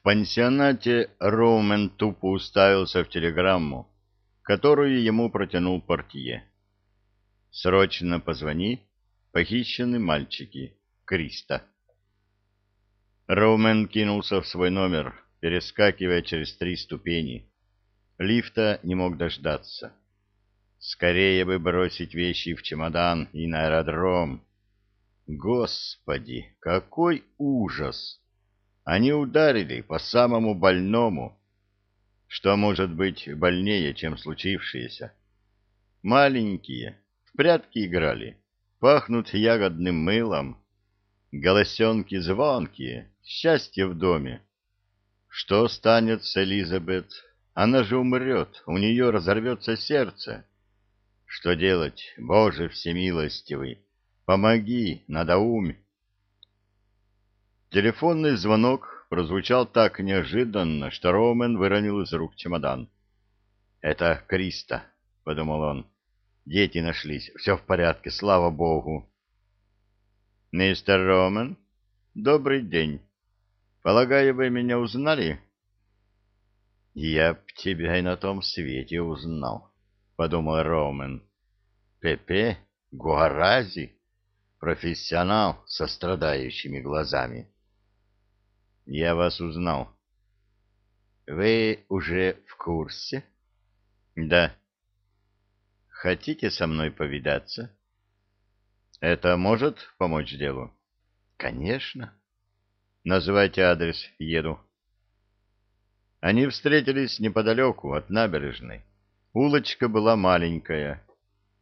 В пансионате Роумен тупо уставился в телеграмму, которую ему протянул портье. «Срочно позвони. Похищены мальчики. Криста». Роумен кинулся в свой номер, перескакивая через три ступени. Лифта не мог дождаться. Скорее бы бросить вещи в чемодан и на аэродром. Господи, какой ужас! Они ударили по самому больному. Что может быть больнее, чем случившееся? Маленькие, в прятки играли, пахнут ягодным мылом, голосенки звонкие, счастье в доме. Что станет с Элизабет? Она же умрет, у нее разорвется сердце. Что делать, Боже всемилостивый? Помоги, надоумь. Телефонный звонок прозвучал так неожиданно, что Роумен выронил из рук чемодан. «Это Криста», — подумал он. «Дети нашлись. Все в порядке, слава богу». «Мистер Роумен, добрый день. Полагаю, вы меня узнали?» «Я б тебя и на том свете узнал», — подумал Роумен. «Пепе? Гуарази?» профессионал со страдающими глазами. Я вас узнал. Вы уже в курсе? Да. Хотите со мной повидаться? Это может помочь делу? Конечно. Называйте адрес, еду. Они встретились неподалеку от набережной. Улочка была маленькая.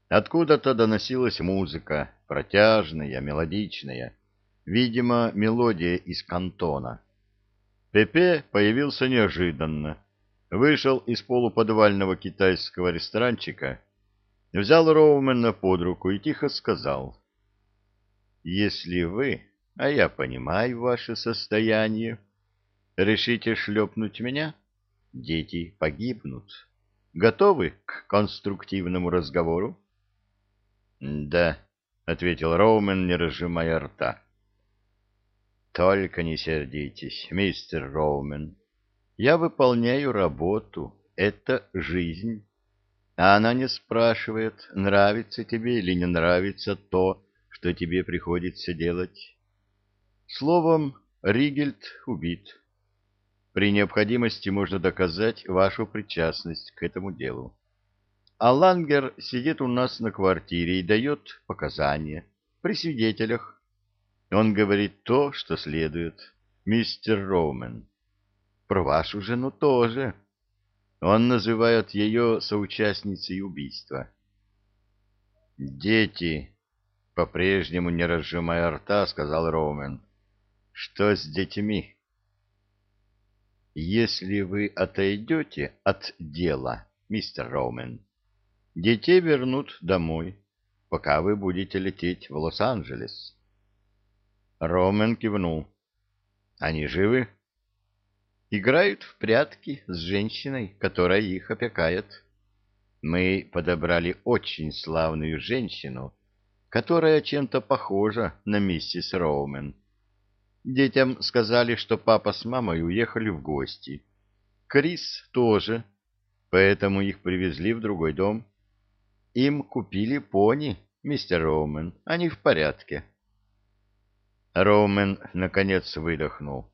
Откуда-то доносилась музыка, протяжная, мелодичная. Видимо, мелодия из кантона. Пепе появился неожиданно. Вышел из полуподвального китайского ресторанчика, взял Роумена под руку и тихо сказал. «Если вы, а я понимаю ваше состояние, решите шлепнуть меня, дети погибнут. Готовы к конструктивному разговору?» «Да», — ответил Роумен, не разжимая рта. Только не сердитесь, мистер Роумен. Я выполняю работу. Это жизнь. А она не спрашивает, нравится тебе или не нравится то, что тебе приходится делать. Словом, Ригельд убит. При необходимости можно доказать вашу причастность к этому делу. А Лангер сидит у нас на квартире и дает показания при свидетелях. Он говорит то, что следует, мистер Роумен. Про вашу жену тоже. Он называет ее соучастницей убийства. «Дети», — по-прежнему не разжимая рта, сказал Роумен. «Что с детьми?» «Если вы отойдете от дела, мистер Роумен, детей вернут домой, пока вы будете лететь в Лос-Анджелес». Ромен кивнул. Они живы? Играют в прятки с женщиной, которая их опекает. Мы подобрали очень славную женщину, которая чем-то похожа на миссис Роумен. Детям сказали, что папа с мамой уехали в гости. Крис тоже, поэтому их привезли в другой дом. Им купили пони, мистер Роумен, они в порядке. Роумен наконец выдохнул.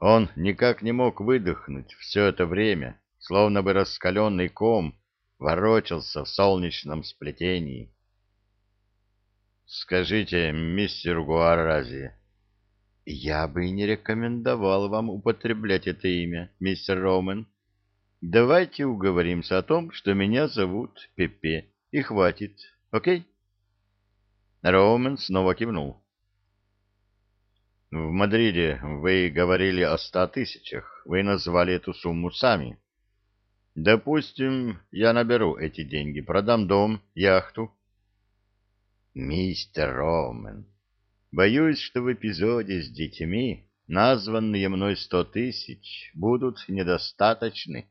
Он никак не мог выдохнуть все это время, словно бы раскаленный ком ворочался в солнечном сплетении. «Скажите, мистер Гуарази...» «Я бы не рекомендовал вам употреблять это имя, мистер Роумен. Давайте уговоримся о том, что меня зовут Пепе, и хватит, окей?» Роумен снова кивнул. В Мадриде вы говорили о ста тысячах. Вы назвали эту сумму сами. Допустим, я наберу эти деньги, продам дом, яхту. Мистер Роумен, боюсь, что в эпизоде с детьми названные мной сто тысяч будут недостаточны.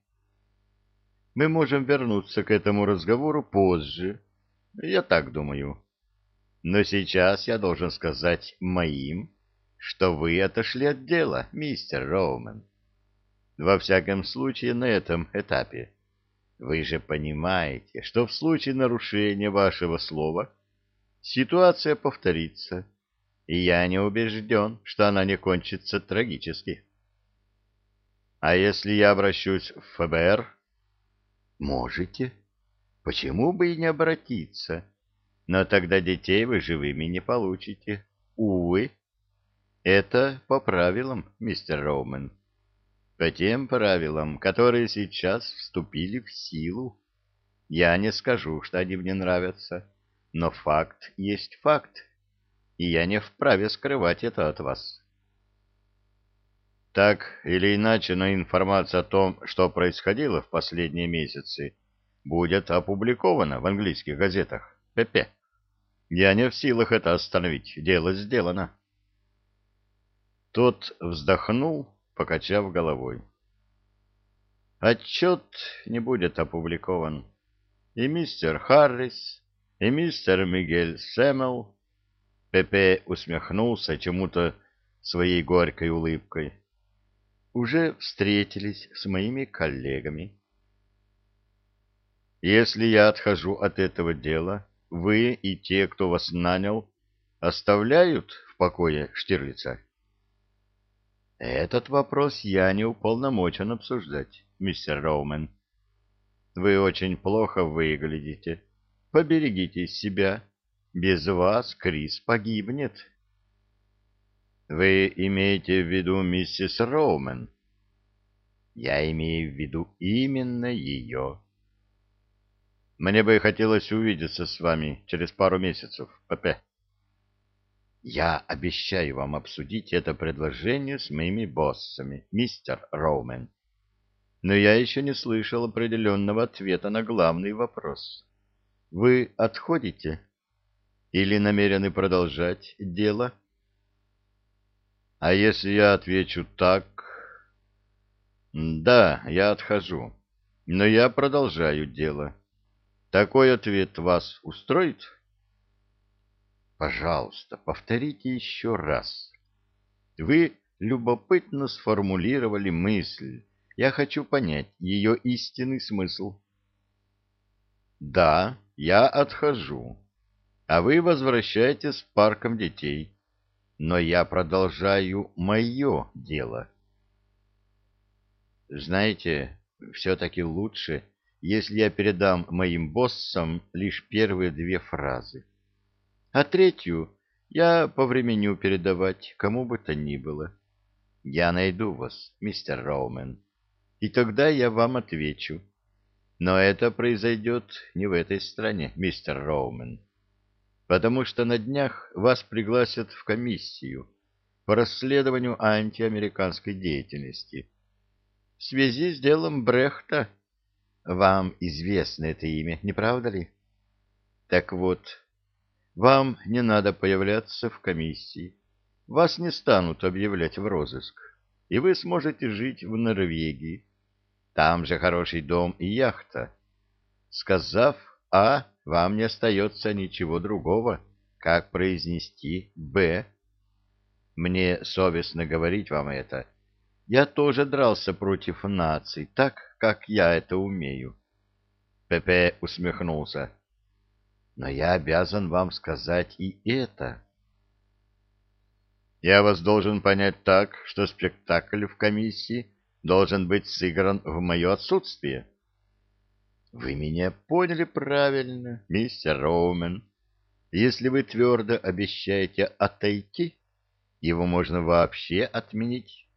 Мы можем вернуться к этому разговору позже. Я так думаю. Но сейчас я должен сказать моим что вы отошли от дела, мистер Роумен. Во всяком случае, на этом этапе. Вы же понимаете, что в случае нарушения вашего слова ситуация повторится, и я не убежден, что она не кончится трагически. А если я обращусь в ФБР? Можете. Почему бы и не обратиться? Но тогда детей вы живыми не получите. Увы. Это по правилам, мистер Роумен. По тем правилам, которые сейчас вступили в силу. Я не скажу, что они мне нравятся, но факт есть факт, и я не вправе скрывать это от вас. Так или иначе, но информация о том, что происходило в последние месяцы, будет опубликована в английских газетах. ПП. Я не в силах это остановить. Дело сделано. Тот вздохнул, покачав головой. Отчет не будет опубликован. И мистер Харрис, и мистер Мигель Сэмэл Пепе усмехнулся чему-то своей горькой улыбкой. Уже встретились с моими коллегами. Если я отхожу от этого дела, вы и те, кто вас нанял, оставляют в покое Штирлица? Этот вопрос я не уполномочен обсуждать, мистер Роумен. Вы очень плохо выглядите. Поберегите себя. Без вас Крис погибнет. Вы имеете в виду миссис Роумен? Я имею в виду именно ее. Мне бы хотелось увидеться с вами через пару месяцев, ПП. Я обещаю вам обсудить это предложение с моими боссами, мистер Роумен. Но я еще не слышал определенного ответа на главный вопрос. Вы отходите или намерены продолжать дело? А если я отвечу так... Да, я отхожу, но я продолжаю дело. Такой ответ вас устроит? Пожалуйста, повторите еще раз. Вы любопытно сформулировали мысль. Я хочу понять ее истинный смысл. Да, я отхожу, а вы возвращаетесь в парком детей, но я продолжаю мое дело. Знаете, все-таки лучше если я передам моим боссам лишь первые две фразы. А третью я повременю передавать кому бы то ни было. Я найду вас, мистер Роумен, и тогда я вам отвечу. Но это произойдет не в этой стране, мистер Роумен, потому что на днях вас пригласят в комиссию по расследованию антиамериканской деятельности в связи с делом Брехта вам известно это имя, не правда ли? Так вот, вам не надо появляться в комиссии. Вас не станут объявлять в розыск, и вы сможете жить в Норвегии. Там же хороший дом и яхта. Сказав «А», вам не остается ничего другого, как произнести «Б». Мне совестно говорить вам это, я тоже дрался против наций, так, как я это умею. Пепе усмехнулся. Но я обязан вам сказать и это. Я вас должен понять так, что спектакль в комиссии должен быть сыгран в мое отсутствие. Вы меня поняли правильно, мистер Роумен. Если вы твердо обещаете отойти, его можно вообще отменить.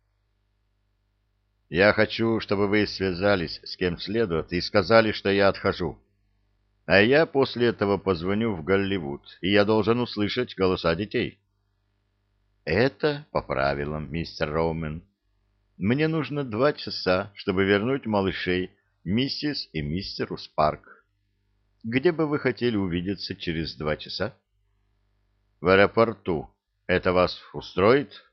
Я хочу, чтобы вы связались с кем следует и сказали, что я отхожу. А я после этого позвоню в Голливуд, и я должен услышать голоса детей. Это по правилам, мистер Роумен. Мне нужно два часа, чтобы вернуть малышей миссис и мистеру Спарк. Где бы вы хотели увидеться через два часа? В аэропорту. Это вас устроит?